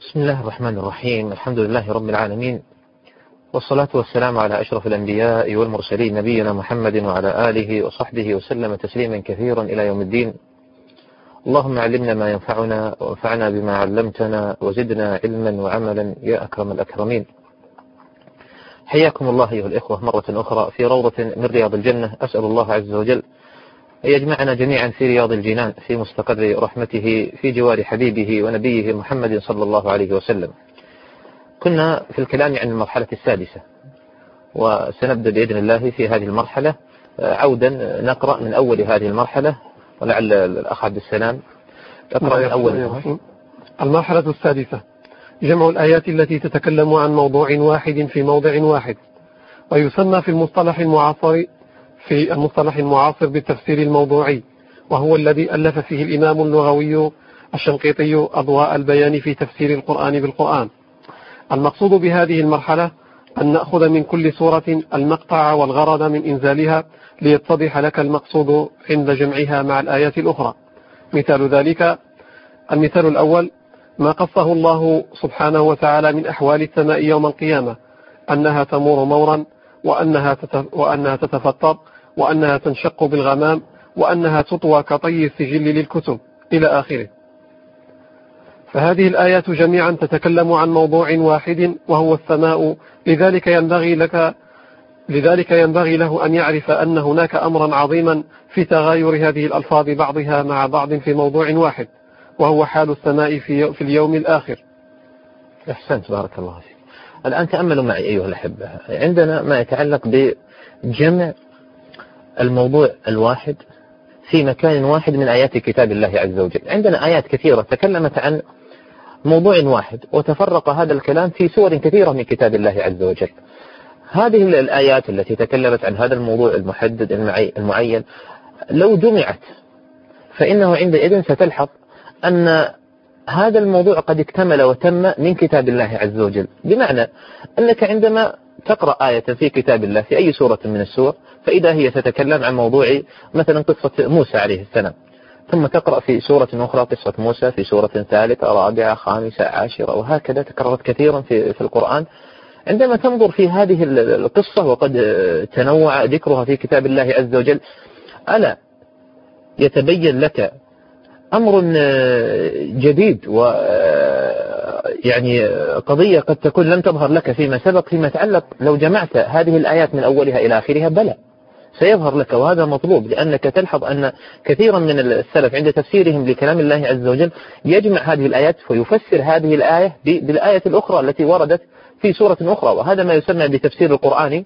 بسم الله الرحمن الرحيم. الحمد لله رب العالمين. والصلاة والسلام على أشرف الأنبياء والمرسلين نبينا محمد وعلى آله وصحبه وسلم تسليما كثيرا إلى يوم الدين. اللهم علمنا ما ينفعنا وانفعنا بما علمتنا وزدنا علما وعملا يا أكرم الأكرمين. حياكم الله أيها الإخوة مرة أخرى في روضة من رياض الجنة. أسأل الله عز وجل يجمعنا جميعا في رياض الجنان في مستقر رحمته في جوار حبيبه ونبيه محمد صلى الله عليه وسلم. كنا في الكلام عن المرحلة السادسة وسنبدأ بإذن الله في هذه المرحلة. عودا نقرأ من أول هذه المرحلة ولعل الأخ عبد السلام يقرأ من أول المرحلة السادسة جمع الآيات التي تتكلم عن موضوع واحد في موضع واحد ويسمى في المصطلح المعاصر في المصطلح المعاصر بالتفسير الموضوعي وهو الذي ألف فيه الإمام اللغوي الشنقيطي أضواء البيان في تفسير القرآن بالقرآن. المقصود بهذه المرحلة أن نأخذ من كل سورة المقطع والغرض من إنزالها ليتضح لك المقصود عند جمعها مع الآيات الأخرى. مثال ذلك المثال الأول ما قصه الله سبحانه وتعالى من أحوال السماء يوم القيامة أنها تمور مورا وأنها, وأنها تتفطر وأنها تنشق بالغمام وأنها تطوى كطي السجل للكتب إلى آخره. فهذه الآيات جميعا تتكلم عن موضوع واحد وهو السماء. لذلك ينبغي لك لذلك ينبغي له أن يعرف أن هناك أمرا عظيما في تغاير هذه الألفاظ بعضها مع بعض في موضوع واحد وهو حال السماء في, في اليوم الآخر. أحسنت بارك الله فيك. الآن تأملوا معي أيها الأحبة. عندنا ما يتعلق بجمع الموضوع الواحد في مكان واحد من آيات كتاب الله عز وجل. عندنا آيات كثيرة تكلمت عن موضوع واحد وتفرق هذا الكلام في سور كثيرة من كتاب الله عز وجل. هذه الآيات التي تكلمت عن هذا الموضوع المحدد المعين لو جمعت فإنه عندئذ ستلحظ أن هذا الموضوع قد اكتمل وتم من كتاب الله عز وجل. بمعنى أنك عندما تقرأ آية في كتاب الله في أي سورة من السور فإذا هي تتكلم عن موضوع مثلا قصة موسى عليه السلام. ثم تقرأ في سورة أخرى قصة موسى في سورة ثالثة رابعة خامسة عاشرة وهكذا تكررت كثيرا في, في القرآن. عندما تنظر في هذه القصة وقد تنوع ذكرها في كتاب الله عز وجل ألا يتبين لك أمر جديد و يعني قضية قد تكون لم تظهر لك فيما سبق فيما يتعلق لو جمعت هذه الآيات من أولها إلى آخرها بلى. سيظهر لك وهذا مطلوب لأنك تلحظ أن كثيرا من السلف عند تفسيرهم لكلام الله عز وجل يجمع هذه الآيات ويفسر هذه الآية بالآية الأخرى التي وردت في سورة أخرى وهذا ما يسمى بتفسير القرآن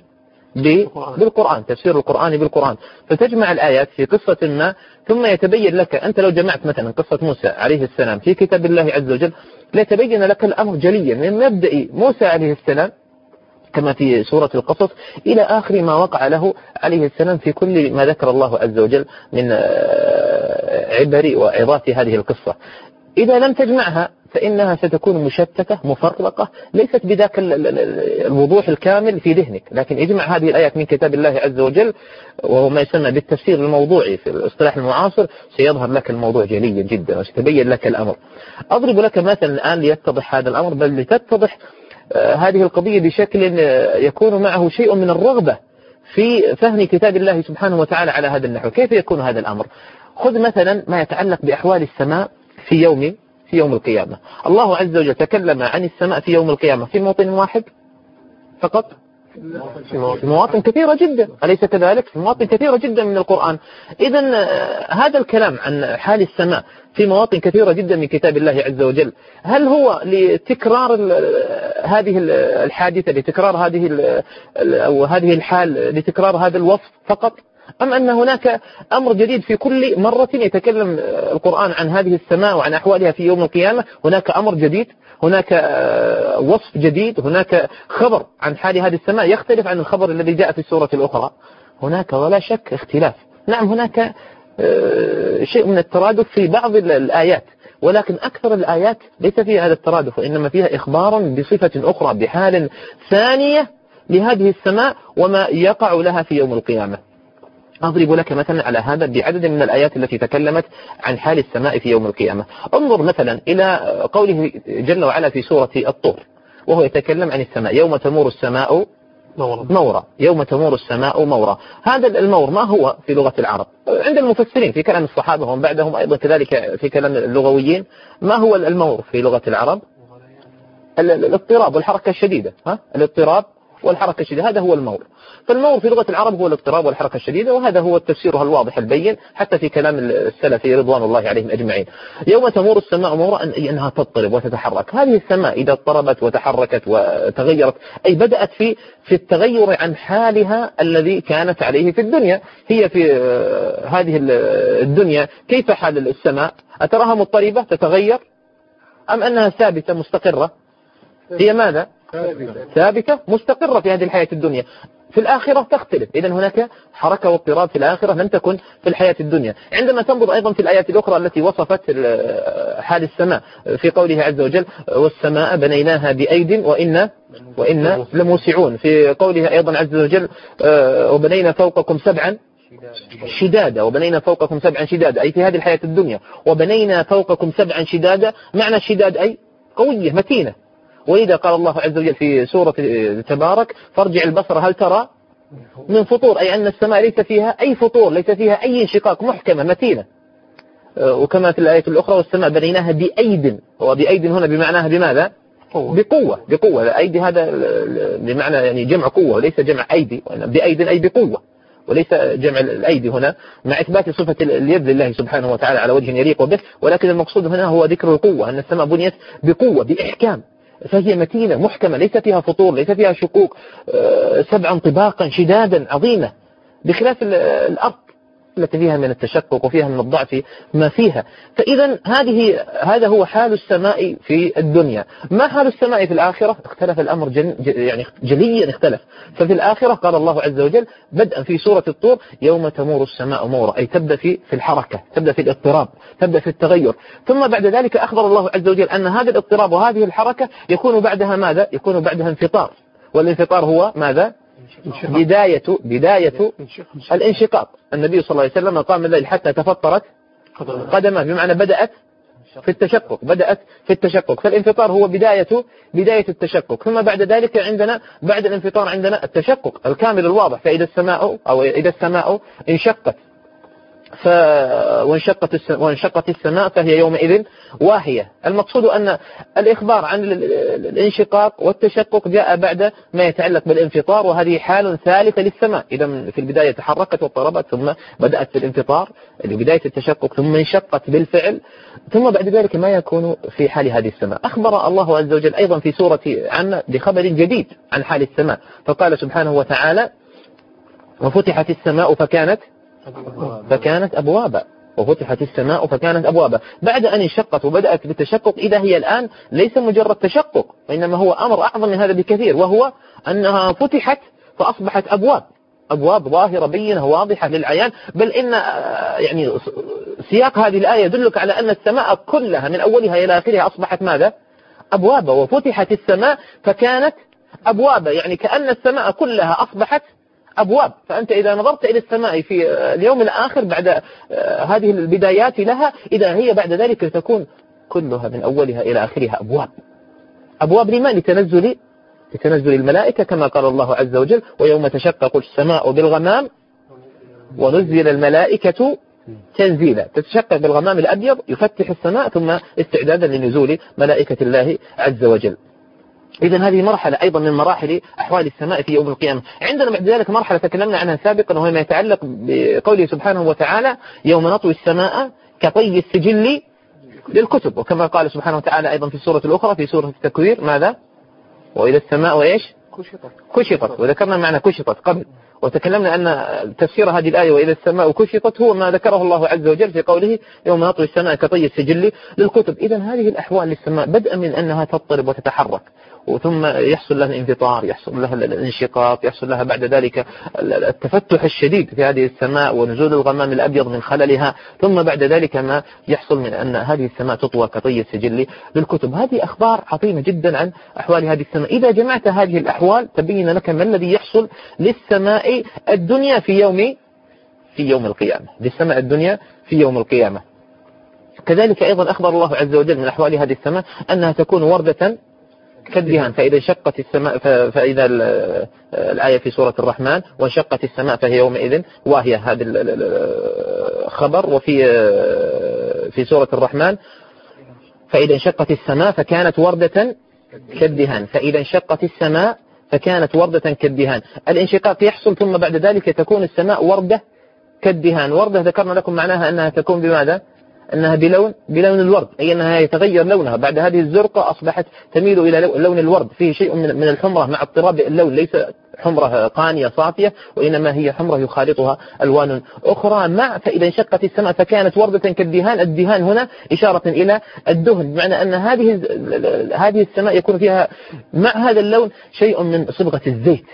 بالقرآن تفسير القرآن بالقرآن. فتجمع الآيات في قصة ما ثم يتبين لك أنت لو جمعت مثلا قصة موسى عليه السلام في كتاب الله عز وجل ليتبين لك الأمر جليا من مبدأ موسى عليه السلام كما في سورة القصص إلى آخر ما وقع له عليه السلام في كل ما ذكر الله عز وجل من عبر وعظات هذه القصة. إذا لم تجمعها فإنها ستكون مشتتة مفرقة ليست بذاك الوضوح الكامل في ذهنك. لكن اجمع هذه الآيات من كتاب الله عز وجل وهو ما يسمى بالتفسير الموضوعي في الاصطلاح المعاصر سيظهر لك الموضوع جليا جدا وسيتبين لك الأمر. أضرب لك مثلا الآن ليتضح هذا الأمر بل لتتضح هذه القضية بشكل يكون معه شيء من الرغبة في فهم كتاب الله سبحانه وتعالى على هذا النحو. كيف يكون هذا الأمر؟ خذ مثلا ما يتعلق بأحوال السماء في يوم في يوم القيامة. الله عز وجل تكلم عن السماء في يوم القيامة. في موطن واحد فقط؟ في مواطن كثيرة جدا. أليس كذلك؟ في مواطن كثيرة جدا من القرآن. إذا هذا الكلام عن حال السماء في مواطن كثيرة جدا من كتاب الله عز وجل. هل هو لتكرار هذه الحادثة لتكرار هذه أو هذه الحال لتكرار هذا الوصف فقط؟ أم أن هناك أمر جديد في كل مرة يتكلم القرآن عن هذه السماء وعن أحوالها في يوم القيامة؟ هناك أمر جديد؟ هناك وصف جديد؟ هناك خبر عن حال هذه السماء يختلف عن الخبر الذي جاء في السورة الأخرى؟ هناك ولا شك اختلاف. نعم هناك شيء من الترادف في بعض الآيات ولكن أكثر الآيات ليس فيها هذا الترادف وإنما فيها إخبار بصفة أخرى بحال ثانية لهذه السماء وما يقع لها في يوم القيامة. أضرب لك مثلا على هذا بعدد من الآيات التي تكلمت عن حال السماء في يوم القيامة. انظر مثلا إلى قوله جل وعلا في سورة الطور وهو يتكلم عن السماء. يوم تمور السماء مورا. يوم تمور السماء مورا. هذا المور ما هو في لغة العرب؟ عند المفسرين في كلام الصحابة ومن بعدهم أيضا كذلك في كلام اللغويين ما هو المور في لغة العرب؟ الاضطراب والحركة الشديدة. ها؟ الاضطراب والحركة الشديدة. هذا هو المور فالمور في لغة العرب هو الاضطراب والحركة الشديدة وهذا هو تفسيرها الواضح البين حتى في كلام السلف رضوان الله عليهم أجمعين. يوم تمور السماء مورا أن أنها تضطرب وتتحرك. هذه السماء إذا اضطربت وتحركت وتغيرت أي بدأت في في التغير عن حالها الذي كانت عليه في الدنيا. هي في هذه الدنيا. كيف حال السماء؟ أتراها مضطربة تتغير أم أنها ثابتة مستقرة؟ هي ماذا؟ ثابتة. مستقرة في هذه الحياة الدنيا. في الآخرة تختلف. إذا هناك حركة واضطراب في الآخرة لم تكن في الحياة الدنيا. عندما تنظر أيضا في الآيات الأخرى التي وصفت حال السماء في قوله عز وجل والسماء بنيناها بأيد وإنا وإنا لموسعون. في قوله أيضا عز وجل آه، وبنينا فوقكم سبعا شدادا. وبنينا فوقكم سبعا شدادا أي في هذه الحياة الدنيا. وبنينا فوقكم سبعا شدادا. معنى الشداد أي؟ قوية متينة. وإذا قال الله عز وجل في سورة تبارك فارجع البصر هل ترى؟ من فطور أي أن السماء ليس فيها أي فطور ليس فيها أي انشقاق محكمة متينة. أه، وكما في الآية الأخرى والسماء بنيناها بأيد. وبأيد هنا بمعناها بماذا؟ بقوة بقوة. أيدي هذا بمعنى يعني جمع قوة وليس جمع أيدي. بأيد أي بقوة. وليس جمع الأيدي هنا مع إثبات صفة اليد لله سبحانه وتعالى على وجه يليق به. ولكن المقصود هنا هو ذكر القوة أن السماء بنيت بقوة بإحكام. فهي متينة محكمة ليس فيها فطور ليس فيها شقوق آه، سبعا طباقا شدادا عظيمة بخلاف الأرض. التي فيها من التشقق وفيها من الضعف ما فيها. فإذا هذه هذا هو حال السماء في الدنيا. ما حال السماء في الآخرة؟ اختلف الأمر جن يعني جليا اختلف. ففي الآخرة قال الله عز وجل بدءا في سورة الطور يوم تمور السماء مورا. أي تبدأ في في الحركة تبدأ في الاضطراب تبدأ في التغير. ثم بعد ذلك أخبر الله عز وجل أن هذا الاضطراب وهذه الحركة يكون بعدها ماذا؟ يكون بعدها انفطار. والانفطار هو ماذا؟ بداية بداية الانشقاق. النبي صلى الله عليه وسلم قام الليل حتى تفطرت قدمه. بمعنى بدأت في التشقق. بدأت في التشقق. فالانفطار هو بداية بداية التشقق. ثم بعد ذلك عندنا بعد الانفطار عندنا التشقق الكامل الواضح. فإذا السماء أو إذا السماء انشقت. ف... وانشقت, وانشقت السماء فهي يومئذ واهية. المقصود أن الإخبار عن الانشقاق والتشقق جاء بعد ما يتعلق بالانفطار وهذه حال ثالثة للسماء. إذا في البداية تحركت واضطربت ثم بدأت بالانفطار. لبداية التشقق ثم انشقت بالفعل. ثم بعد ذلك ما يكون في حال هذه السماء. أخبر الله عز وجل أيضا في سورة عنا بخبر جديد عن حال السماء. فقال سبحانه وتعالى وفتحت السماء فكانت فكانت أبوابا وفتحت السماء فكانت أبوابا. بعد أن انشقت وبدأت بالتشقق إذا هي الآن ليس مجرد تشقق وإنما هو أمر أعظم من هذا بكثير وهو أنها فتحت فأصبحت أبواب. أبواب ظاهرة بينة واضحة للعيان. بل إن آه، يعني سياق هذه الآية يدلك على أن السماء كلها من أولها إلى آخرها أصبحت ماذا؟ أبوابا. وفتحت السماء فكانت أبوابا. يعني كأن السماء كلها أصبحت أبواب. فأنت إذا نظرت إلى السماء في اليوم الآخر بعد آه، هذه البدايات لها إذا هي بعد ذلك تكون كلها من أولها إلى آخرها أبواب. أبواب لما؟ لتنزل لتنزل الملائكة كما قال الله عز وجل ويوم تشقق السماء بالغمام ونزل الملائكة تنزيلا. تتشقق بالغمام الأبيض يفتح السماء ثم استعدادا لنزول ملائكة الله عز وجل. إذا هذه مرحلة أيضا من مراحل أحوال السماء في يوم القيامة. عندنا بعد ذلك مرحلة تكلمنا عنها سابقا وهي ما يتعلق بقوله سبحانه وتعالى يوم نطوي السماء كطي السجل للكتب. وكما قال سبحانه وتعالى أيضا في السورة الأخرى في سورة التكوير ماذا؟ وإلى السماء وإيش؟ كشطت. كشطت. وذكرنا معنى كشطت قبل. وتكلمنا أن تفسير هذه الآية وإذا السماء كشطت هو ما ذكره الله عز وجل في قوله يوم نطوي السماء كطي السجل للكتب. إذا هذه الأحوال للسماء بدءا من أنها تضطرب وتتحرك. وثم يحصل لها الانفطار يحصل لها الانشقاق يحصل لها بعد ذلك التفتح الشديد في هذه السماء ونزول الغمام الأبيض من خللها. ثم بعد ذلك ما يحصل من أن هذه السماء تطوى كطي السجل للكتب. هذه أخبار عظيمة جدا عن أحوال هذه السماء. إذا جمعت هذه الأحوال تبين لك ما الذي يحصل للسماء الدنيا في يوم في يوم القيامة. للسماء الدنيا في يوم القيامة. كذلك أيضا أخبر الله عز وجل من أحوال هذه السماء أنها تكون وردة كالدهان فإذا انشقت السماء فإذا الآية في سورة الرحمن وانشقت السماء فهي يومئذ واهية. هذا الخبر وفي في سورة الرحمن فإذا انشقت السماء فكانت وردة كالدهان. فإذا انشقت السماء فكانت وردة كالدهان. الانشقاق يحصل ثم بعد ذلك تكون السماء وردة كالدهان. وردة ذكرنا لكم معناها أنها تكون بماذا؟ أنها بلون بلون الورد أي أنها يتغير لونها. بعد هذه الزرقة أصبحت تميل إلى لون الورد. فيه شيء من الحمرة مع اضطراب اللون. ليس حمرة قانية صافية وإنما هي حمرة يخالطها ألوان أخرى. مع فإذا انشقت السماء فكانت وردة كالدهان. الدهان هنا إشارة إلى الدهن بمعنى أن هذه هذه السماء يكون فيها مع هذا اللون شيء من صبغة الزيت.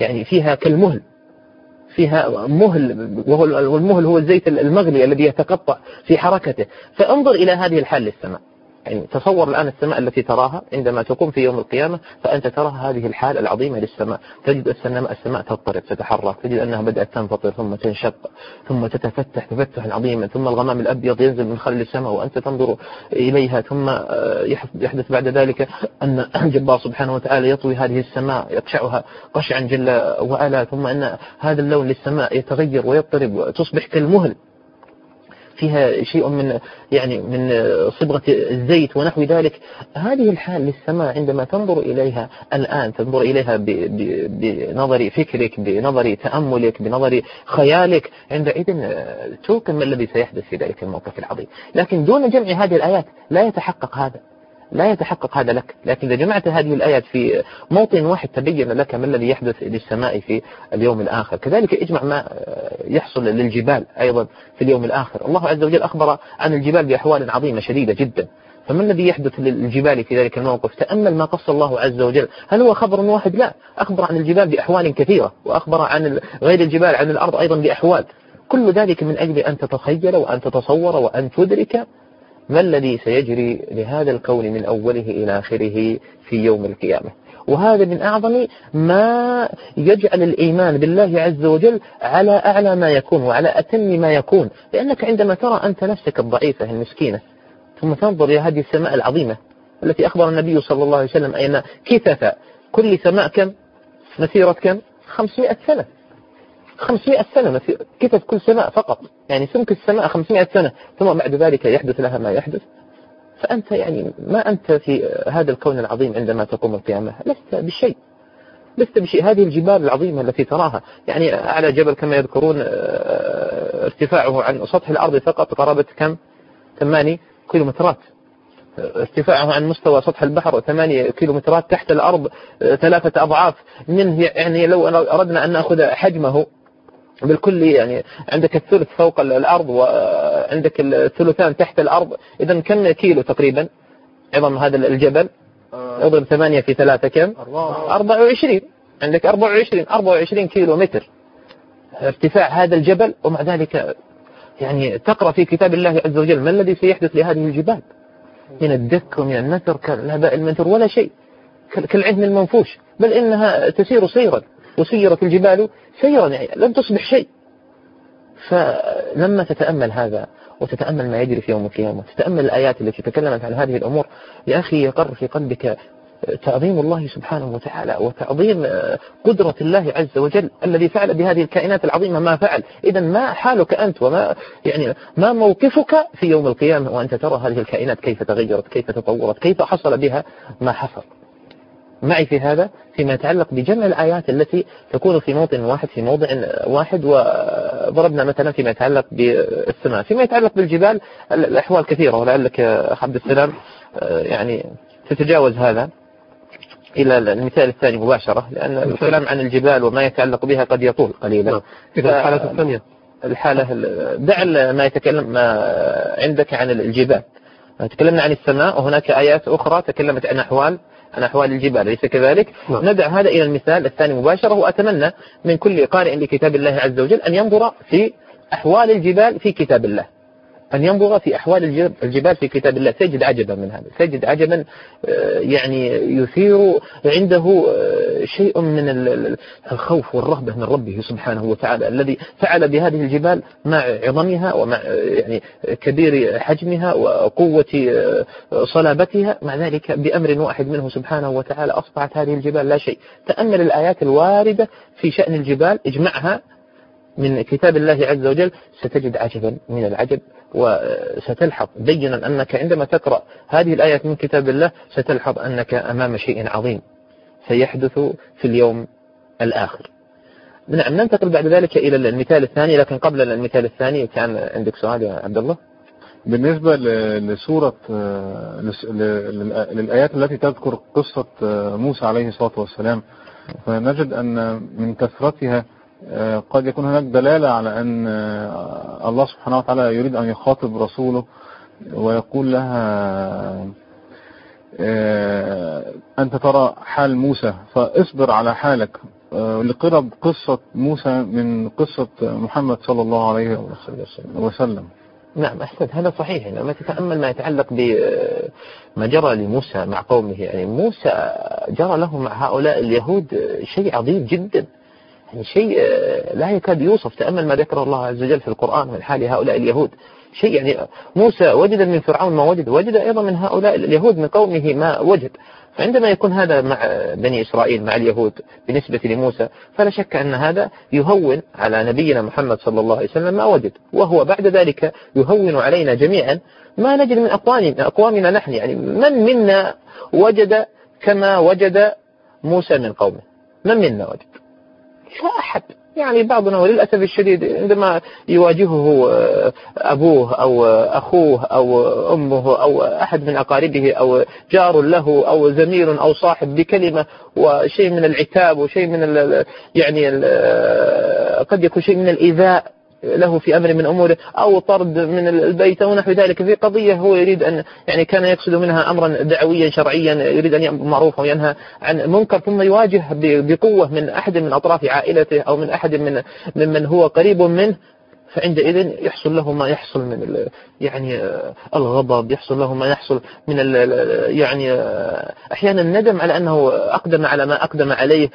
يعني فيها كالمهل. فيها مهل والمهل هو الزيت المغلي الذي يتقطع في حركته. فانظر إلى هذه الحال للسماء. يعني تصور الآن السماء التي تراها عندما تقوم في يوم القيامة فأنت ترى هذه الحال العظيمة للسماء. تجد السماء السماء تضطرب تتحرك. تجد أنها بدأت تنفطر ثم تنشق ثم تتفتح تفتح عظيما ثم الغمام الأبيض ينزل من خلف السماء وأنت تنظر إليها ثم يحدث بعد ذلك أن جبار سبحانه وتعالى يطوي هذه السماء يقشعها قشعا جل وعلا ثم أن هذا اللون للسماء يتغير ويضطرب تصبح كالمهل. فيها شيء من يعني من صبغة الزيت ونحو ذلك. هذه الحال للسماء عندما تنظر إليها الآن تنظر إليها بنظر فكرك بنظر تأملك بنظر خيالك عندئذ توقن ما الذي سيحدث في ذلك الموقف العظيم. لكن دون جمع هذه الآيات لا يتحقق هذا. لا يتحقق هذا لك. لكن إذا جمعت هذه الآيات في موطن واحد تبين لك ما الذي يحدث للسماء في اليوم الآخر. كذلك اجمع ما يحصل للجبال أيضا في اليوم الآخر. الله عز وجل أخبر عن الجبال بأحوال عظيمة شديدة جدا. فما الذي يحدث للجبال في ذلك الموقف؟ تأمل ما قص الله عز وجل. هل هو خبر واحد؟ لا. أخبر عن الجبال بأحوال كثيرة وأخبر عن غير الجبال عن الأرض أيضا بأحوال. كل ذلك من أجل أن تتخيل وأن تتصور وأن تدرك ما الذي سيجري لهذا الكون من أوله إلى آخره في يوم القيامة؟ وهذا من أعظم ما يجعل الإيمان بالله عز وجل على أعلى ما يكون وعلى أتم ما يكون. لأنك عندما ترى أنت نفسك الضعيفة المسكينة ثم تنظر إلى هذه السماء العظيمة التي أخبر النبي صلى الله عليه وسلم أن كثف كل سماء كم؟ مسيرة كم؟ 500 سنة. 500 سنة كتب كل سماء فقط؟ يعني سمك السماء 500 سنة ثم بعد ذلك يحدث لها ما يحدث. فأنت يعني ما أنت في هذا الكون العظيم عندما تقوم القيامة لست بشيء. لست بشيء. هذه الجبال العظيمة التي تراها يعني أعلى جبل كما يذكرون آه، ارتفاعه عن سطح الأرض فقط قرابة كم؟ ثماني كيلومترات. ارتفاعه عن مستوى سطح البحر 8 كيلومترات تحت الأرض آه، ثلاثة أضعاف. منه يعني لو أردنا أن نأخذ حجمه بالكل يعني عندك الثلث فوق الأرض وعندك الثلثان تحت الأرض. إذا كم كيلو تقريبا؟ عظم هذا الجبل. آه. اضرب ثمانية في ثلاثة كم؟ 24 عندك 24 24 كيلو متر. ارتفاع هذا الجبل ومع ذلك يعني تقرأ في كتاب الله عز وجل ما الذي سيحدث لهذه الجبال؟ من الدك ومن النثر كالهباء المنثور ولا شيء. كالعهن المنفوش. بل إنها تسير سيرا وسيرت الجبال سيرا يعني لم تصبح شيء. فلما تتأمل هذا وتتأمل ما يجري في يوم القيامة تتأمل الآيات التي تكلمت عن هذه الأمور يا أخي يقر في قلبك تعظيم الله سبحانه وتعالى وتعظيم قدرة الله عز وجل الذي فعل بهذه الكائنات العظيمة ما فعل. إذا ما حالك أنت وما يعني ما موقفك في يوم القيامة وأنت ترى هذه الكائنات كيف تغيرت كيف تطورت كيف حصل بها ما حصل؟ معي في هذا فيما يتعلق بجمع الآيات التي تكون في موطن واحد في موضع واحد وضربنا مثلا فيما يتعلق بالسماء. فيما يتعلق بالجبال الأحوال كثيرة ولعلك أخ عبد السلام آه، يعني تتجاوز هذا إلى المثال الثاني مباشرة لأن الكلام عن الجبال وما يتعلق بها قد يطول قليلا. نعم. إذا الحالة الثانية. الحالة دع ما يتكلم ما عندك عن الجبال. تكلمنا عن السماء وهناك آيات أخرى تكلمت عن أحوال. عن أحوال الجبال أليس كذلك نعم. ندع هذا إلى المثال الثاني مباشرة وأتمنى من كل قارئ لكتاب الله عز وجل أن ينظر في أحوال الجبال في كتاب الله أن ينظر في أحوال الجبال في كتاب الله. سيجد عجبا من هذا. سيجد عجبا آه، يعني يثير عنده آه، شيء من الخوف والرهبة من ربه سبحانه وتعالى الذي فعل بهذه الجبال مع عظمها ومع آه، يعني كبير حجمها وقوة صلابتها. مع ذلك بأمر واحد منه سبحانه وتعالى أصبحت هذه الجبال لا شيء. تأمل الآيات الواردة في شأن الجبال اجمعها من كتاب الله عز وجل ستجد عجبا من العجب وستلحظ بينا أنك عندما تقرأ هذه الآيات من كتاب الله ستلحظ أنك أمام شيء عظيم سيحدث في اليوم الآخر. نعم ننتقل بعد ذلك إلى المثال الثاني لكن قبل المثال الثاني كان عندك سؤال يا عبد الله؟ بالنسبة لسورة للآيات التي تذكر قصة موسى عليه الصلاة والسلام فنجد أن من كثرتها آه، قد يكون هناك دلالة على أن آه، الله سبحانه وتعالى يريد أن يخاطب رسوله ويقول لها آه، أنت ترى حال موسى فاصبر على حالك لقرب قصة موسى من قصة محمد صلى الله عليه وسلم. نعم أحسنت هذا صحيح. لما تتأمل ما يتعلق بما جرى لموسى مع قومه. يعني موسى جرى له مع هؤلاء اليهود شيء عظيم جدا. يعني شيء لا يكاد يوصف تأمل ما ذكر الله عز وجل في القرآن من حال هؤلاء اليهود. شيء يعني موسى وجد من فرعون ما وجد وجد أيضا من هؤلاء اليهود من قومه ما وجد. فعندما يكون هذا مع بني إسرائيل مع اليهود بالنسبة لموسى فلا شك أن هذا يهون على نبينا محمد صلى الله عليه وسلم ما وجد. وهو بعد ذلك يهون علينا جميعا ما نجد من أقوامنا, أقوامنا نحن. يعني من منا وجد كما وجد موسى من قومه؟ من منا وجد؟ لا أحد. يعني بعضنا وللأسف الشديد عندما يواجهه آه، أبوه أو أخوه أو أمه أو أحد من أقاربه أو جار له أو زميل أو صاحب بكلمة وشيء من العتاب وشيء من يعني آه، قد يكون شيء من الإيذاء. له في أمر من أموره أو طرد من البيت أو نحو ذلك. في قضية هو يريد أن يعني كان يقصد منها أمرا دعويا شرعيا يريد أن يأمر معروف وينهى عن منكر ثم يواجه بقوة من أحد من أطراف عائلته أو من أحد من ممن هو قريب منه. فعندئذ يحصل له ما يحصل من يعني الغضب يحصل له ما يحصل من يعني أحيانا الندم على أنه أقدم على ما أقدم عليه.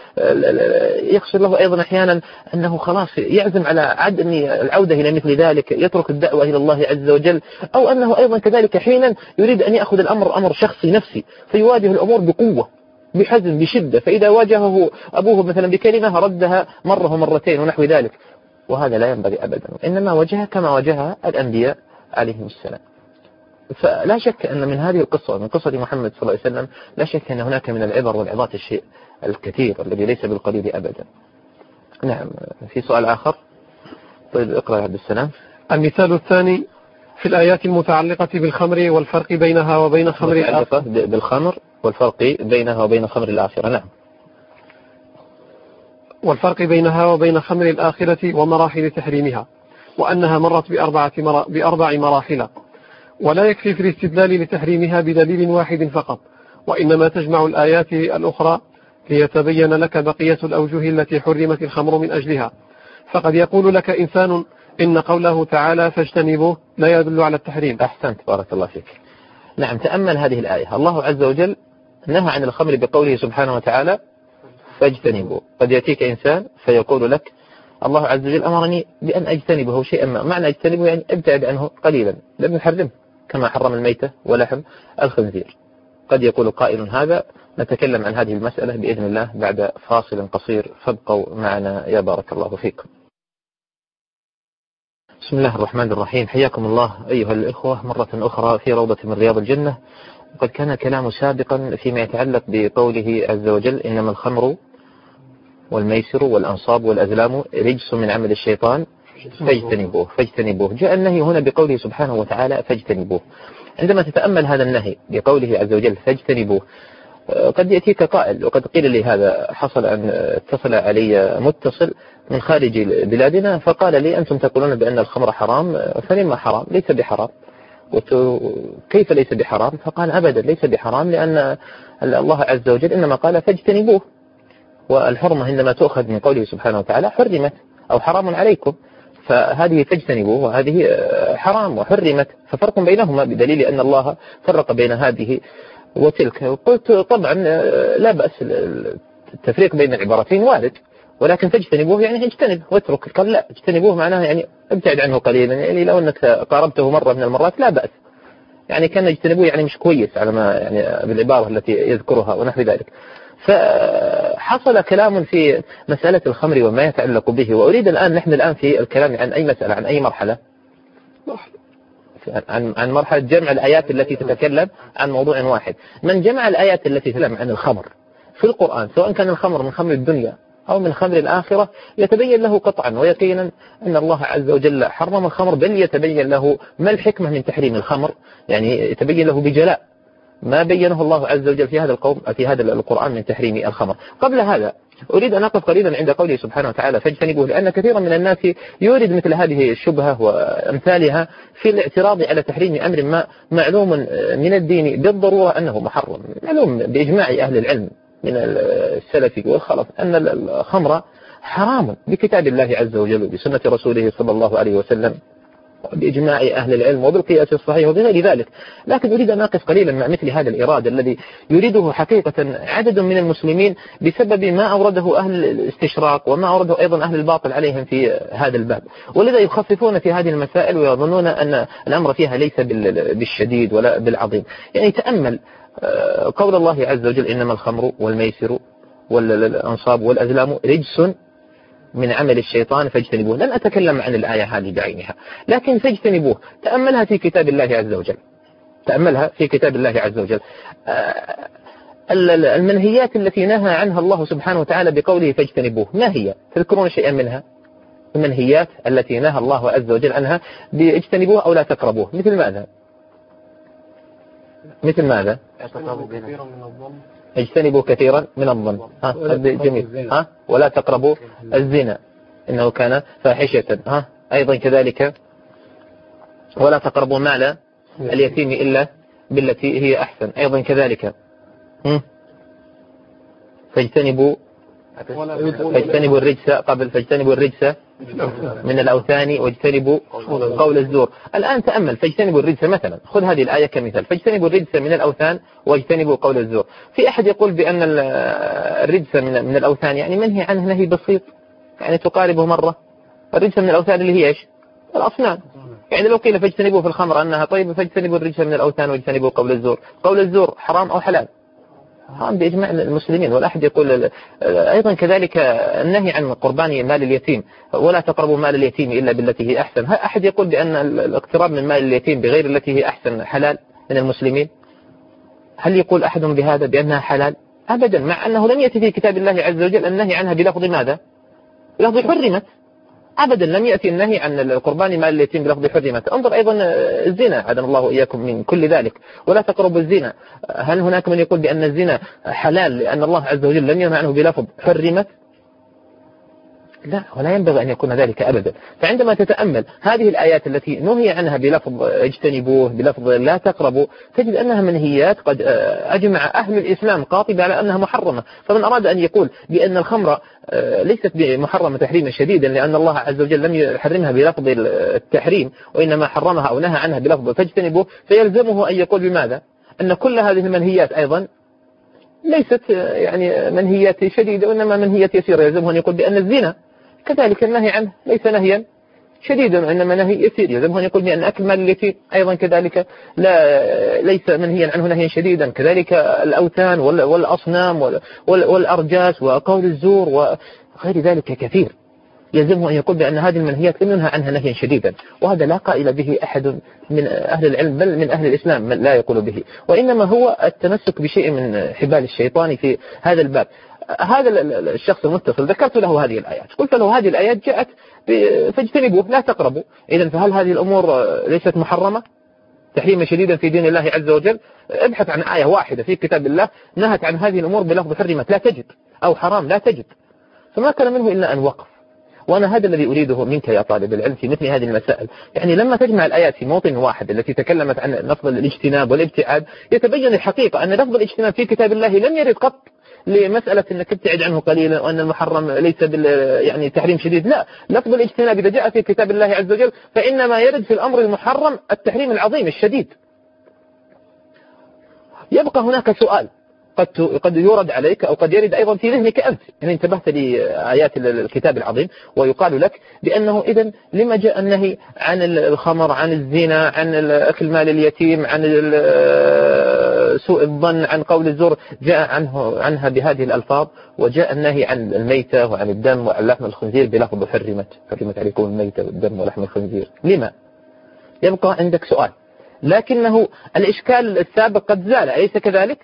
يحصل له أيضا أحيانا أنه خلاص يعزم على عدم العودة إلى مثل ذلك يترك الدعوة إلى الله عز وجل أو أنه أيضا كذلك حينا يريد أن يأخذ الأمر أمر شخصي نفسي فيواجه الأمور بقوة بحزم بشدة. فإذا واجهه أبوه مثلا بكلمة ردها مرة ومرتين ونحو ذلك. وهذا لا ينبغي أبدا. إنما وجهها كما وجهها الأنبياء عليهم السلام. فلا شك أن من هذه القصة من قصة محمد صلى الله عليه وسلم لا شك أن هناك من العبر والعظات الشيء الكثير الذي ليس بالقليل أبدا. نعم في سؤال آخر؟ طيب اقرأ عبد السلام. المثال الثاني في الآيات المتعلقة بالخمر والفرق بينها وبين خمر الآخرة بالخمر والفرق بينها وبين خمر الآخرة. نعم. والفرق بينها وبين خمر الآخرة ومراحل تحريمها وأنها مرت بأربعة بأربع مراحل. ولا يكفي في الاستدلال لتحريمها بدليل واحد فقط وإنما تجمع الآيات الأخرى ليتبين لك بقية الأوجه التي حرمت الخمر من أجلها. فقد يقول لك إنسان إن قوله تعالى فاجتنبوه لا يدل على التحريم. أحسنت بارك الله فيك. نعم تأمل هذه الآية. الله عز وجل نهى عن الخمر بقوله سبحانه وتعالى فاجتنبوا قد يأتيك إنسان فيقول لك الله عز وجل أمرني بأن أجتنبه شيئا ما. معنى أجتنبه يعني أبتعد عنه قليلا. لم يحرمه كما حرم الميتة ولحم الخنزير. قد يقول قائل هذا نتكلم عن هذه المسألة بإذن الله بعد فاصل قصير. فابقوا معنا. يا بارك الله فيكم. بسم الله الرحمن الرحيم. حياكم الله أيها الإخوة. مرة أخرى في روضة من رياض الجنة. وقد كان الكلام سابقا فيما يتعلق بقوله عز وجل إنما الخمر والميسر والأنصاب والأزلام رجس من عمل الشيطان فاجتنبوه فاجتنبوه. جاء النهي هنا بقوله سبحانه وتعالى فاجتنبوه. عندما تتأمل هذا النهي بقوله عز وجل فاجتنبوه قد يأتيك قائل وقد قيل لي هذا حصل أن اتصل علي متصل من خارج بلادنا فقال لي أنتم تقولون بأن الخمر حرام فلما حرام؟ ليس بحرام. كيف ليس بحرام؟ فقال أبدا ليس بحرام لأن الله عز وجل إنما قال فاجتنبوه. والحرمة إنما تؤخذ من قوله سبحانه وتعالى حرمت أو حرام عليكم فهذه تجتنبوه وهذه آه، حرام وحرمت ففرق بينهما بدليل أن الله فرق بين هذه وتلك. قلت طبعا آه، لا بأس التفريق بين العبارتين وارد ولكن تجتنبوه يعني اجتنب واترك. قال لا اجتنبوه معناها يعني ابتعد عنه قليلا يعني لو أنك قاربته مرة من المرات لا بأس. يعني كان يجتنبوه يعني مش كويس على ما يعني بالعبارة التي يذكرها ونحو ذلك. فحصل كلام في مسألة الخمر وما يتعلق به. وأريد الآن نحن الآن في الكلام عن أي مسألة عن أي مرحلة؟ عن عن مرحلة جمع الآيات التي تتكلم عن موضوع واحد. من جمع الآيات التي تتكلم عن الخمر في القرآن سواء كان الخمر من خمر الدنيا أو من خمر الآخرة يتبين له قطعا ويقينا أن الله عز وجل حرم الخمر بل يتبين له ما الحكمة من تحريم الخمر يعني يتبين له بجلاء. ما بينه الله عز وجل في هذا القوم في هذا القرآن من تحريم الخمر. قبل هذا أريد أن أقف قليلا عند قوله سبحانه وتعالى فاجتنبوه لأن كثيرا من الناس يورد مثل هذه الشبهة وأمثالها في الاعتراض على تحريم أمر ما معلوم من الدين بالضرورة أنه محرم. معلوم بإجماع أهل العلم من السلف والخلف أن الخمر حرام بكتاب الله عز وجل وبسنة رسوله صلى الله عليه وسلم. بإجماع أهل العلم وبالقياس الصحيح وبغير ذلك. لكن أريد أن أقف قليلا مع مثل هذا الإرادة الذي يريده حقيقة عدد من المسلمين بسبب ما أورده أهل الاستشراق وما أورده أيضا أهل الباطل عليهم في هذا الباب. ولذا يخففون في هذه المسائل ويظنون أن الأمر فيها ليس بالشديد ولا بالعظيم. يعني تأمل آه، قول الله عز وجل إنما الخمر والميسر والأنصاب والأزلام رجس من عمل الشيطان فاجتنبوه. لن أتكلم عن الآية هذه بعينها. لكن فاجتنبوه. تأملها في كتاب الله عز وجل. تأملها في كتاب الله عز وجل. آه، المنهيات التي نهى عنها الله سبحانه وتعالى بقوله فاجتنبوه. ما هي؟ تذكرون شيئا منها؟ المنهيات التي نهى الله عز وجل عنها باجتنبوه أو لا تقربوه. مثل ماذا؟ مثل ماذا؟ اجتنبوا كثيرا من الظن. ها جميل. ها ولا تقربوا الزنا. إنه كان فاحشة. ها أيضا كذلك ولا تقربوا مال اليتيم إلا بالتي هي أحسن. أيضا كذلك. فاجتنبوا فاجتنبوا الرجس قبل فاجتنبوا الرجس من الأوثان واجتنبوا قول الزور. الآن تأمل فاجتنبوا الرجس مثلا. خذ هذه الآية كمثال. فاجتنبوا الرجس من الأوثان واجتنبوا قول الزور. في أحد يقول بأن الرجس من, الأوثان يعني منهي عنه نهي بسيط. يعني تقاربه مرة. الرجس من الأوثان اللي هي إيش؟ الأصنام. يعني لو قيل فاجتنبوا في الخمر أنها طيبة فاجتنبوا الرجس من الأوثان واجتنبوا قول الزور. قول الزور حرام أو حلال؟ حرام بإجماع المسلمين ولا أحد يقول أيضا كذلك النهي عن قربان مال اليتيم ولا تقربوا مال اليتيم إلا بالتي هي أحسن. أحد يقول بأن الاقتراب من مال اليتيم بغير التي هي أحسن حلال من المسلمين؟ هل يقول أحد بهذا بأنها حلال؟ أبدا مع أنه لم يأتي في كتاب الله عز وجل النهي عنها بلفظ ماذا؟ بلفظ حرمت. أبدا لم يأتي النهي عن القربان مال اليتيم بلفظ حرمت انظر أيضا الزنا عدم الله إياكم من كل ذلك. ولا تقربوا الزنا. هل هناك من يقول بأن الزنا حلال لأن الله عز وجل لم ينهى عنه بلفظ حرمت؟ لا ولا ينبغي أن يكون ذلك أبدا. فعندما تتأمل هذه الآيات التي نهي عنها بلفظ اجتنبوه بلفظ لا تقربوا تجد أنها منهيات قد أجمع أهل الإسلام قاطبة على أنها محرمة. فمن أراد أن يقول بأن الخمر آه، ليست محرمة تحريما شديدا لأن الله عز وجل لم يحرمها بلفظ التحريم وإنما حرمها أو نهى عنها بلفظ فاجتنبوه فيلزمه أن يقول بماذا؟ أن كل هذه المنهيات أيضا ليست يعني منهيات شديدة وإنما منهيات يسيرة. يلزمه أن يقول بأن الزنا كذلك النهي عنه ليس نهيا شديدا وإنما نهي يسير. يلزمه أن يقول بأن أكل مال اليتيم أيضا كذلك لا ليس منهيا عنه نهيا شديدا. كذلك الأوثان والأصنام والأرجاس وقول الزور وغير ذلك كثير. يلزمه أن يقول بأن هذه المنهيات لم ينهى عنها نهيا شديدا. وهذا لا قائل به أحد من أهل العلم بل من أهل الإسلام لا يقول به. وإنما هو التمسك بشيء من حبال الشيطان في هذا الباب. هذا الشخص المتصل ذكرت له هذه الآيات. قلت له هذه الآيات جاءت فاجتنبوه لا تقربوا. إذا فهل هذه الأمور ليست محرمة؟ تحريما شديدا في دين الله عز وجل. ابحث عن آية واحدة في كتاب الله نهت عن هذه الأمور بلفظ حرمت. لا تجد أو حرام لا تجد. فما كان منه إلا أن وقف. وأنا هذا الذي أريده منك يا طالب العلم في مثل هذه المسائل. يعني لما تجمع الآيات في موطن واحد التي تكلمت عن لفظ الاجتناب والابتعاد يتبين الحقيقة أن لفظ الاجتناب في كتاب الله لم يرد قط. لمسألة أنك تبتعد عنه قليلا وأن المحرم ليس بال يعني تحريم شديد. لا لفظ الاجتناب. إذا جاء في كتاب الله عز وجل فإنما يرد في الأمر المحرم التحريم العظيم الشديد. يبقى هناك سؤال. قد قد يورد عليك أو قد يرد أيضا في ذهنك أنت. إن انتبهت لآيات الكتاب العظيم ويقال لك بأنه إذا لما جاء النهي عن الخمر عن الزنا عن أكل مال اليتيم عن سوء الظن عن قول الزور جاء عنه عنها بهذه الألفاظ وجاء النهي عن الميتة وعن الدم وعن لحم الخنزير بلفظ حرمت. حرمت عليكم الميتة والدم ولحم الخنزير. لما؟ يبقى عندك سؤال. لكنه الإشكال السابق قد زال أليس كذلك؟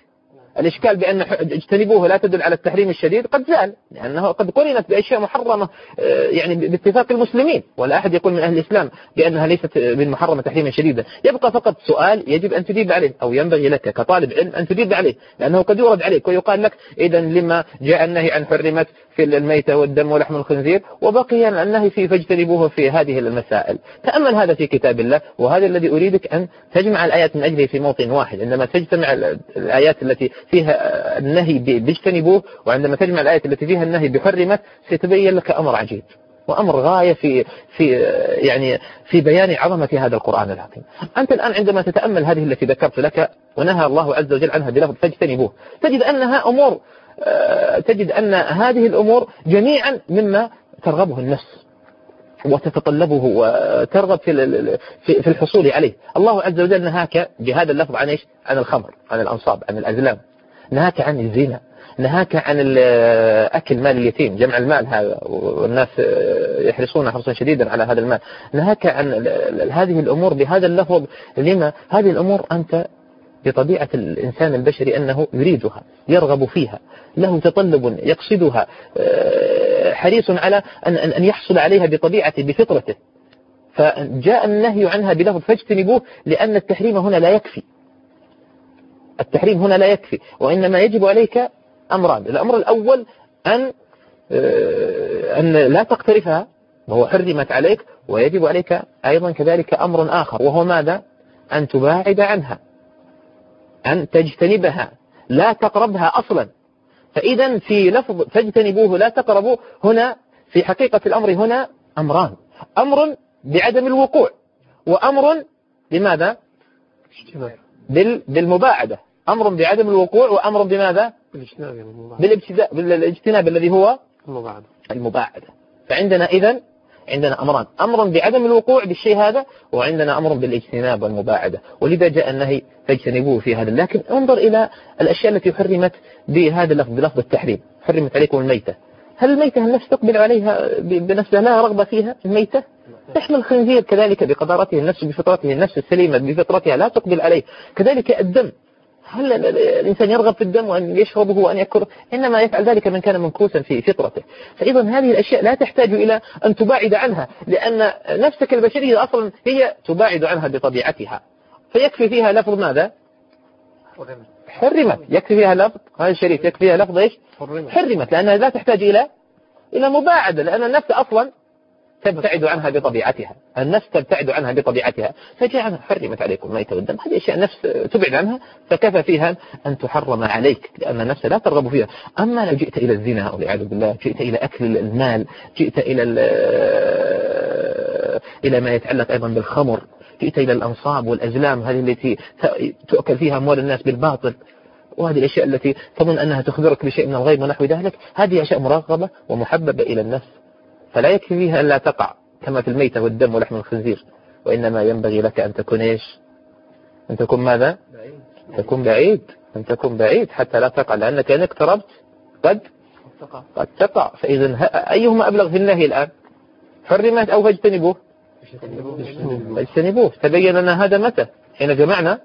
الإشكال بأن اجتنبوه لا تدل على التحريم الشديد قد زال لأنه قد قرنت بأشياء محرمة آه، يعني باتفاق المسلمين. ولا أحد يقول من أهل الإسلام بأنها ليست من محرمة تحريما شديدا. يبقى فقط سؤال يجب أن تجيب عليه أو ينبغي لك كطالب علم أن تجيب عليه لأنه قد يورد عليك ويقال لك إذا لما جاء النهي عن حرمت في الميتة والدم ولحم الخنزير وبقي النهي فيه فاجتنبوه في هذه المسائل. تأمل هذا في كتاب الله وهذا الذي أريدك أن تجمع الآيات من أجله في موطن واحد. عندما تجتمع الآيات التي فيها النهي باجتنبوه وعندما تجمع الآيات التي فيها النهي بحرمت سيتبين لك أمر عجيب وأمر غاية في في يعني في بيان عظمة هذا القرآن العظيم. أنت الآن عندما تتأمل هذه التي ذكرت لك ونهى الله عز وجل عنها بلفظ فاجتنبوه، تجد أنها أمور تجد أن هذه الأمور جميعا مما ترغبه النفس وتتطلبه وترغب في في الحصول عليه. الله عز وجل نهاك بهذا اللفظ عن إيش؟ عن الخمر عن الأنصاب عن الأزلام. نهاك عن الزنا نهاك عن أكل مال اليتيم جمع المال هذا والناس يحرصون حرصا شديدا على هذا المال. نهاك عن هذه الأمور بهذا اللفظ لما؟ هذه الأمور أنت بطبيعة الإنسان البشري أنه يريدها يرغب فيها له تطلب يقصدها آه، حريص على أن أن يحصل عليها بطبيعته بفطرته. فجاء النهي عنها بلفظ فاجتنبوه لأن التحريم هنا لا يكفي. التحريم هنا لا يكفي وإنما يجب عليك أمران. الأمر الأول أن آه، أن لا تقترفها وهو حرمت عليك ويجب عليك أيضا كذلك أمر آخر وهو ماذا؟ أن تباعد عنها. أن تجتنبها لا تقربها أصلا. فإذا في لفظ فاجتنبوه لا تقربوا هنا في حقيقة الأمر هنا أمران. أمر بعدم الوقوع وأمر بماذا؟ بال بالمباعدة. أمر بعدم الوقوع وأمر بماذا؟ بالاجتناب بالاجتناب الذي هو المباعدة. المباعدة. فعندنا إذا عندنا أمران. أمر بعدم الوقوع بالشيء هذا وعندنا أمر بالاجتناب والمباعدة. ولذا جاء النهي فاجتنبوه في هذا. لكن انظر إلى الأشياء التي حرمت بهذا اللفظ بلفظ التحريم. حرمت عليكم الميتة. هل الميتة النفس تقبل عليها بنفسها؟ لا رغبة فيها الميتة. لحم الخنزير كذلك بقدرته النفس بفطرته النفس السليمة بفطرتها لا تقبل عليه. كذلك الدم. هل الإنسان يرغب في الدم وأن يشربه وأن يأكله؟ إنما يفعل ذلك من كان منكوسا في فطرته. فإذا هذه الأشياء لا تحتاج إلى أن تباعد عنها لأن نفسك البشرية أصلا هي تباعد عنها بطبيعتها. فيكفي فيها لفظ ماذا؟ حرمت. يكفي فيها لفظ؟ هذا الشريف يكفي فيها لفظ إيش؟ حرمت. لأنها لا تحتاج إلى إلى مباعدة لأن النفس أصلا تبتعد عنها بطبيعتها. النفس تبتعد عنها بطبيعتها. فجاء حرمت عليكم الميت والدم هذه أشياء النفس تبعد عنها فكفى فيها أن تحرم عليك لأن النفس لا ترغب فيها. أما لو جئت إلى الزنا والعياذ بالله جئت إلى أكل المال جئت إلى إلى ما يتعلق أيضا بالخمر جئت إلى الأنصاب والأزلام هذه التي تؤكل فيها أموال الناس بالباطل وهذه الأشياء التي تظن أنها تخبرك بشيء من الغيب ونحو ذلك هذه أشياء مرغبة ومحببة إلى النفس. فلا يكفي فيها أن لا تقع كما في الميتة والدم ولحم الخنزير. وإنما ينبغي لك أن تكون إيش؟ أن تكون ماذا؟ تكون بعيد. أن تكون بعيد حتى لا تقع لأنك إن اقتربت. قد؟ قد تقع. فإذا أيهما أبلغ في النهي الآن؟ حرمت أو فاجتنبوه؟ فاجتنبوه. تبين أن هذا متى؟ حين جمعنا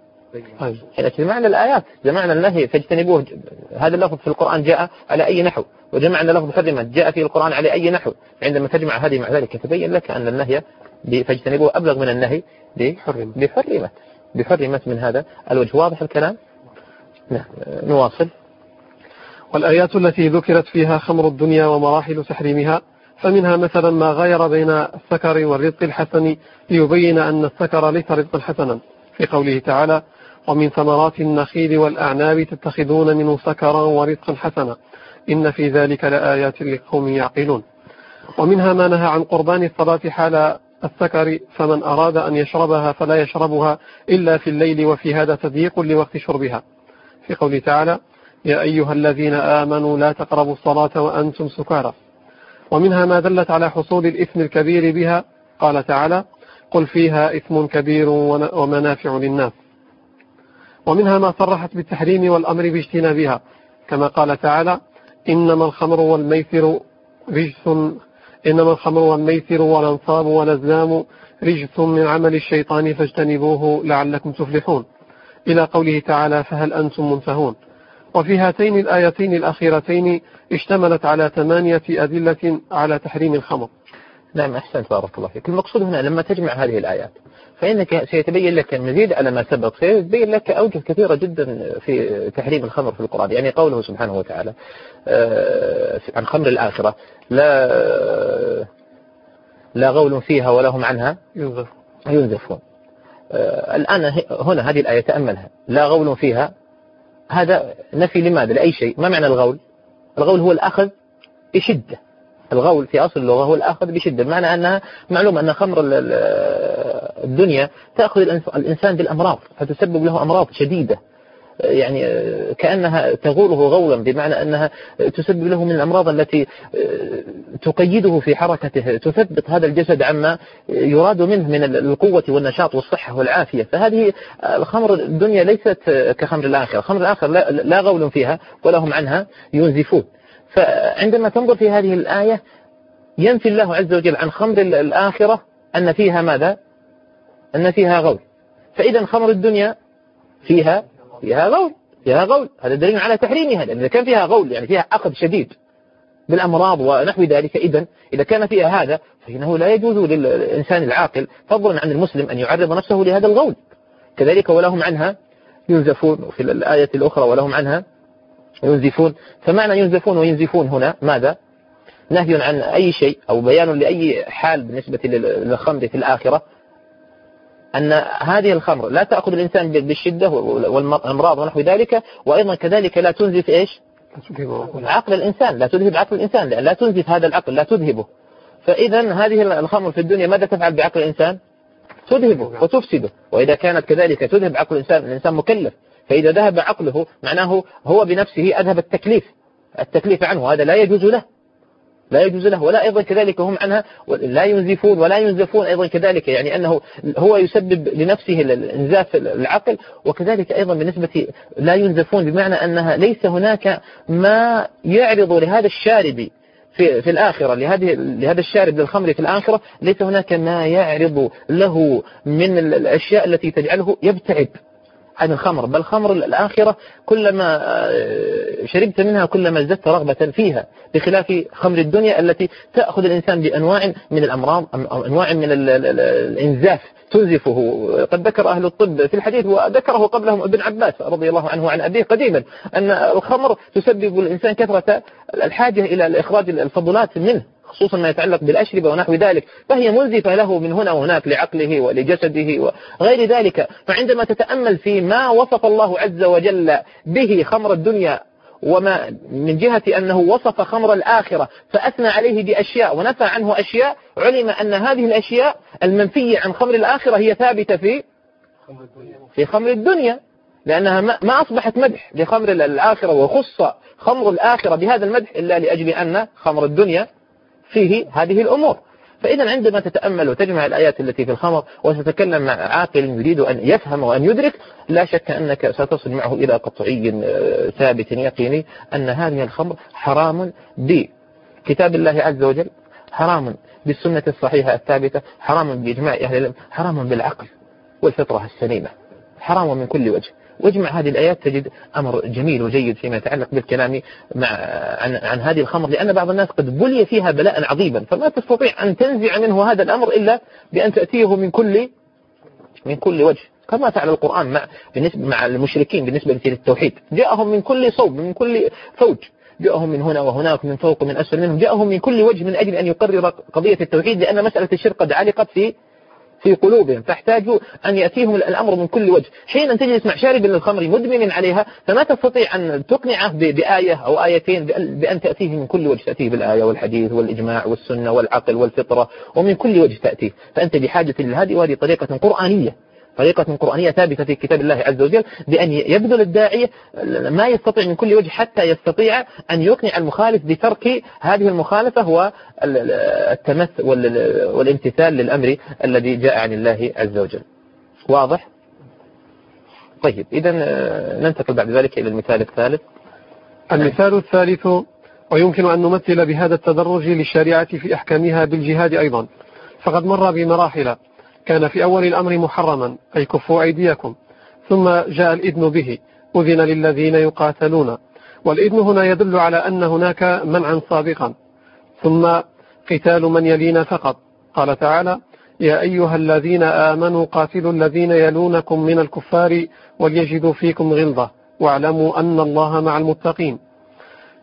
حين جمعنا الآيات جمعنا النهي فاجتنبوه. هذا اللفظ في القرآن جاء على أي نحو وجمعنا لفظ حرمت جاء في القرآن على أي نحو. عندما تجمع هذه مع ذلك تبين لك أن النهي فاجتنبوه أبلغ من النهي بحرمت بحرمت من هذا. الوجه واضح الكلام؟ نعم. نواصل. والآيات التي ذكرت فيها خمر الدنيا ومراحل تحريمها فمنها مثلا ما غير بين السكر والرزق الحسن ليبين أن السكر ليس رزقا حسنا. في قوله تعالى ومن ثمرات النخيل والأعناب تتخذون منه سكرا ورزقا حسنا. إن في ذلك لآيات لقوم يعقلون. ومنها ما نهى عن قربان الصلاة حال السكر فمن أراد أن يشربها فلا يشربها إلا في الليل وفي هذا تضييق لوقت شربها. في قوله تعالى يا أيها الذين آمنوا لا تقربوا الصلاة وأنتم سكارى. ومنها ما دلت على حصول الإثم الكبير بها قال تعالى قل فيها إثم كبير ومنافع للناس. ومنها ما صرحت بالتحريم والأمر باجتنابها. كما قال تعالى إنما الخمر والميسر رجس إنما الخمر والميسر والأنصاب والأزلام رجس من عمل الشيطان فاجتنبوه لعلكم تفلحون. إلى قوله تعالى فهل أنتم منتهون؟ وفي هاتين الآيتين الأخيرتين اشتملت على ثمانية أدلة على تحريم الخمر. نعم أحسنت بارك الله فيك. المقصود هنا لما تجمع هذه الآيات فإنك سيتبين لك المزيد على ما سبق. سيتبين لك أوجه كثيرة جدا في تحريم الخمر في القرآن يعني قوله سبحانه وتعالى آه، عن خمر الآخرة لا لا غول فيها ولا هم عنها ينزفون. آه، الآن هنا هذه الآية تأملها. لا غول فيها هذا نفي لماذا؟ لأي شيء. ما معنى الغول؟ الغول هو الأخذ بشدة. الغول في أصل اللغة هو الأخذ بشدة. بمعنى أنها معلوم أن خمر الدنيا تأخذ الإنسان بالأمراض فتسبب له أمراض شديدة. يعني كأنها تغوره غولا بمعنى أنها تسبب له من الأمراض التي تقيده في حركته تثبت هذا الجسد عما يراد منه من القوة والنشاط والصحة والعافية. فهذه الخمر الدنيا ليست كخمر الآخرة. خمر الآخرة لا غول فيها ولا هم عنها ينزفون. فعندما تنظر في هذه الآية ينفي الله عز وجل عن خمر الآخرة أن فيها ماذا؟ أن فيها غول. فإذا خمر الدنيا فيها فيها غول فيها غول. هذا دليل على تحريمها لأن إذا كان فيها غول يعني فيها أخذ شديد بالأمراض ونحو ذلك إذا إذا كان فيها هذا فإنه لا يجوز للإنسان العاقل فضلا عن المسلم أن يعرض نفسه لهذا الغول. كذلك ولهم عنها ينزفون وفي الآية الأخرى ولهم عنها ينزفون. فمعنى ينزفون وينزفون هنا ماذا؟ نهي عن أي شيء أو بيان لأي حال بالنسبة للخمر في الآخرة. أن هذه الخمر لا تأخذ الإنسان بالشدة والأمراض ونحو ذلك وأيضا كذلك لا تنزف إيش؟ عقل الإنسان لا تذهب عقل الإنسان لا تنزف هذا العقل لا تذهبه. فإذا هذه الخمر في الدنيا ماذا تفعل بعقل الإنسان؟ تذهبه وتفسده. وإذا كانت كذلك تذهب عقل الإنسان الإنسان مكلف. فإذا ذهب عقله معناه هو بنفسه أذهب التكليف التكليف عنه هذا لا يجوز له. لا يجوز له ولا أيضا كذلك هم عنها لا ينزفون ولا ينزفون أيضا كذلك يعني أنه هو يسبب لنفسه الانزاف العقل وكذلك أيضا بالنسبة لا ينزفون بمعنى أنها ليس هناك ما يعرض لهذا الشارب في في الآخرة لهذه لهذا الشارب للخمر في الآخرة ليس هناك ما يعرض له من الأشياء التي تجعله يبتعد. عن الخمر بل خمر الآخرة كلما آه، شربت منها كلما ازددت رغبة فيها بخلاف خمر الدنيا التي تأخذ الإنسان بأنواع من الأمراض أو أنواع من الإنزاف تنزفه. قد ذكر أهل الطب في الحديث وذكره قبلهم ابن عباس رضي الله عنه عن أبيه قديما أن الخمر تسبب الإنسان كثرة الحاجة إلى إخراج الفضلات منه. خصوصا ما يتعلق بالأشربة ونحو ذلك فهي منزفة له من هنا وهناك لعقله ولجسده وغير ذلك. فعندما تتأمل في ما وصف الله عز وجل به خمر الدنيا وما من جهة أنه وصف خمر الآخرة فأثنى عليه بأشياء ونفى عنه أشياء علم أن هذه الأشياء المنفية عن خمر الآخرة هي ثابتة في في خمر الدنيا لأنها ما أصبحت مدح لخمر الآخرة وخص خمر الآخرة بهذا المدح إلا لأجل أن خمر الدنيا فيه هذه الأمور. فإذا عندما تتأمل وتجمع الآيات التي في الخمر وتتكلم مع عاقل يريد أن يفهم وأن يدرك لا شك أنك ستصل معه إلى قطعي آه، ثابت يقيني أن هذه الخمر حرام بكتاب الله عز وجل حرام بالسنة الصحيحة الثابتة حرام بإجماع أهل العلم حرام بالعقل والفطرة السليمة حرام من كل وجه. واجمع هذه الآيات تجد أمر جميل وجيد فيما يتعلق بالكلام مع عن, عن هذه الخمر لأن بعض الناس قد بلي فيها بلاء عظيما فما تستطيع أن تنزع منه هذا الأمر إلا بأن تأتيه من كل من كل وجه. كما فعل القرآن مع بالنسبة مع المشركين بالنسبة للتوحيد جاءهم من كل صوب من كل فوج. جاءهم من هنا وهناك من فوق ومن أسفل منهم. جاءهم من كل وجه من أجل أن يقرر قضية التوحيد لأن مسألة الشرك قد علقت في في قلوبهم تحتاج أن يأتيهم الأمر من كل وجه. حين أن تجلس مع شارب للخمر مدمن عليها فما تستطيع أن تقنعه بآية أو آيتين بأن تأتيه من كل وجه. تأتيه بالآية والحديث والإجماع والسنة والعقل والفطرة ومن كل وجه تأتيه. فأنت بحاجة لهذه وهذه طريقة قرآنية. طريقة قرآنية ثابتة في كتاب الله عز وجل بأن يبذل الداعية ما يستطيع من كل وجه حتى يستطيع أن يقنع المخالف بترك هذه المخالفة هو التمثل والامتثال للأمر الذي جاء عن الله عز وجل. واضح؟ طيب إذا آه، ننتقل بعد ذلك إلى المثال الثالث. المثال الثالث ويمكن أن نمثل بهذا التدرج للشريعة في أحكامها بالجهاد أيضا. فقد مر بمراحل. كان في أول الأمر محرما أي كفوا أيديكم. ثم جاء الإذن به أذن للذين يقاتلون. والإذن هنا يدل على أن هناك منعا سابقا. ثم قتال من يلين فقط. قال تعالى يا أيها الذين آمنوا قاتلوا الذين يلونكم من الكفار وليجدوا فيكم غلظة. واعلموا أن الله مع المتقين.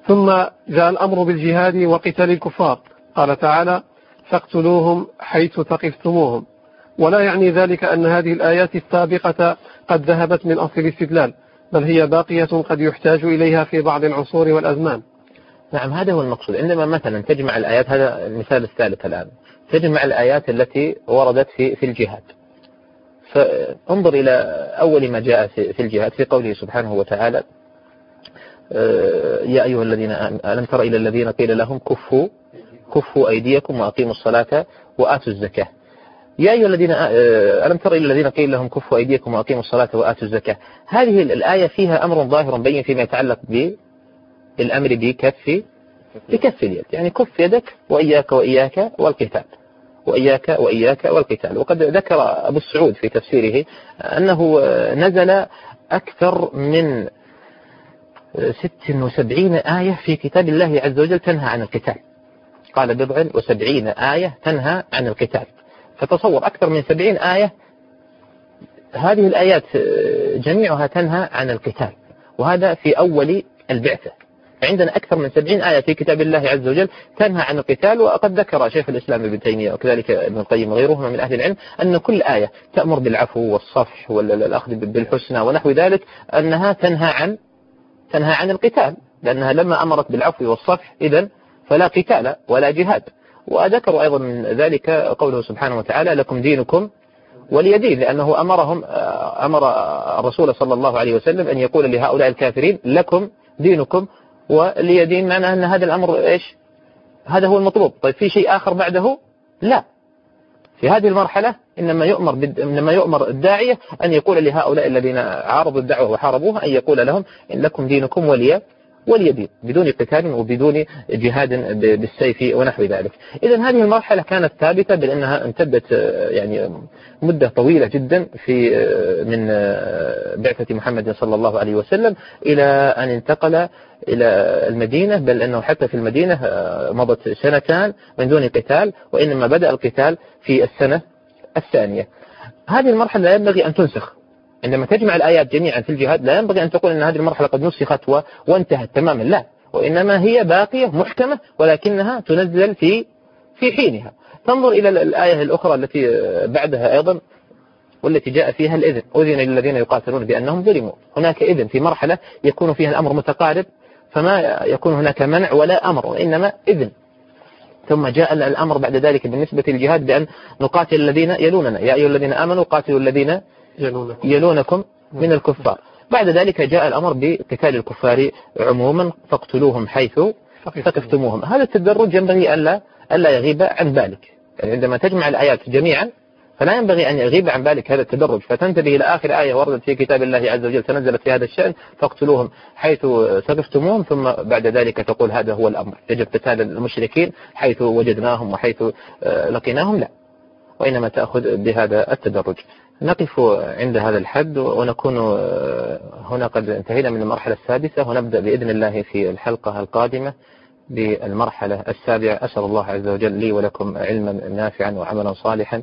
ثم جاء الأمر بالجهاد وقتال الكفار. قال تعالى فاقتلوهم حيث ثقفتموهم. ولا يعني ذلك أن هذه الآيات السابقة قد ذهبت من أصل الاستدلال بل هي باقية قد يحتاج إليها في بعض العصور والأزمان. نعم هذا هو المقصود. عندما مثلا تجمع الآيات هذا المثال الثالث الآن تجمع الآيات التي وردت في في الجهاد. فانظر إلى أول ما جاء في الجهاد في قوله سبحانه وتعالى آه، يا أيها الذين ألم تر إلى الذين قيل لهم كفوا كفوا أيديكم وأقيموا الصلاة وآتوا الزكاة. يا أيها الذين ألم تر إلى الذين قيل لهم كفوا أيديكم وأقيموا الصلاة وآتوا الزكاة. هذه الآية فيها أمر ظاهر بين فيما يتعلق بالأمر بكف بكف اليد. يعني كف يدك وإياك وإياك والقتال. وإياك وإياك والقتال. وقد ذكر أبو السعود في تفسيره أنه نزل أكثر من ست وسبعين آية في كتاب الله عز وجل تنهى عن القتال. قال بضع وسبعين آية تنهى عن القتال. فتصور أكثر من سبعين آية. هذه الآيات جميعها تنهى عن القتال وهذا في أول البعثة. عندنا أكثر من سبعين آية في كتاب الله عز وجل تنهى عن القتال وقد ذكر شيخ الإسلام ابن تيمية وكذلك ابن القيم وغيرهما من أهل العلم أن كل آية تأمر بالعفو والصفح والأخذ بالحسنى ونحو ذلك أنها تنهى عن تنهى عن القتال لأنها لما أمرت بالعفو والصفح إذا فلا قتال ولا جهاد. وذكروا أيضا من ذلك قوله سبحانه وتعالى لكم دينكم ولي دين لأنه أمرهم أمر الرسول صلى الله عليه وسلم أن يقول لهؤلاء الكافرين لكم دينكم ولي دين. معنى أن هذا الأمر إيش؟ هذا هو المطلوب. طيب في شيء آخر بعده؟ لا. في هذه المرحلة إنما يؤمر. إنما يؤمر الداعية أن يقول لهؤلاء الذين عارضوا الدعوة وحاربوها أن يقول لهم إن لكم دينكم ولي واليدين بدون قتال وبدون جهاد بالسيف ونحو ذلك. إذا هذه المرحلة كانت ثابتة بأنها امتدت يعني مدة طويلة جدا في من بعثة محمد صلى الله عليه وسلم إلى أن انتقل إلى المدينة بل أنه حتى في المدينة مضت سنتان من دون قتال وإنما بدأ القتال في السنة الثانية. هذه المرحلة لا ينبغي أن تنسخ. عندما تجمع الآيات جميعا في الجهاد لا ينبغي أن تقول أن هذه المرحلة قد نسخت وانتهت تماما لا. وإنما هي باقية محكمة ولكنها تنزل في في حينها. تنظر إلى الآية الأخرى التي بعدها أيضا والتي جاء فيها الإذن. أذن للذين يقاتلون بأنهم ظلموا. هناك إذن في مرحلة يكون فيها الأمر متقارب فما يكون هناك منع ولا أمر وإنما إذن. ثم جاء الأمر بعد ذلك بالنسبة للجهاد بأن نقاتل الذين يلوننا. يا أيها الذين آمنوا قاتلوا الذين يلونكم, يلونكم من الكفار. بعد ذلك جاء الأمر بقتال الكفار عموما فاقتلوهم حيث ثقفتموهم هذا التدرج ينبغي ألا, ألا يغيب عن بالك يعني عندما تجمع الآيات جميعا فلا ينبغي أن يغيب عن بالك هذا التدرج. فتنتبه إلى آخر آية وردت في كتاب الله عز وجل تنزلت في هذا الشأن فاقتلوهم حيث ثقفتموهم ثم بعد ذلك تقول هذا هو الأمر. يجب قتال المشركين حيث وجدناهم وحيث آه، لقيناهم. لا. وإنما تأخذ بهذا التدرج. نقف عند هذا الحد ونكون آه، هنا قد انتهينا من المرحلة السادسة ونبدأ بإذن الله في الحلقة القادمة بالمرحلة السابعة. أسأل الله عز وجل لي ولكم علما نافعا وعملا صالحا.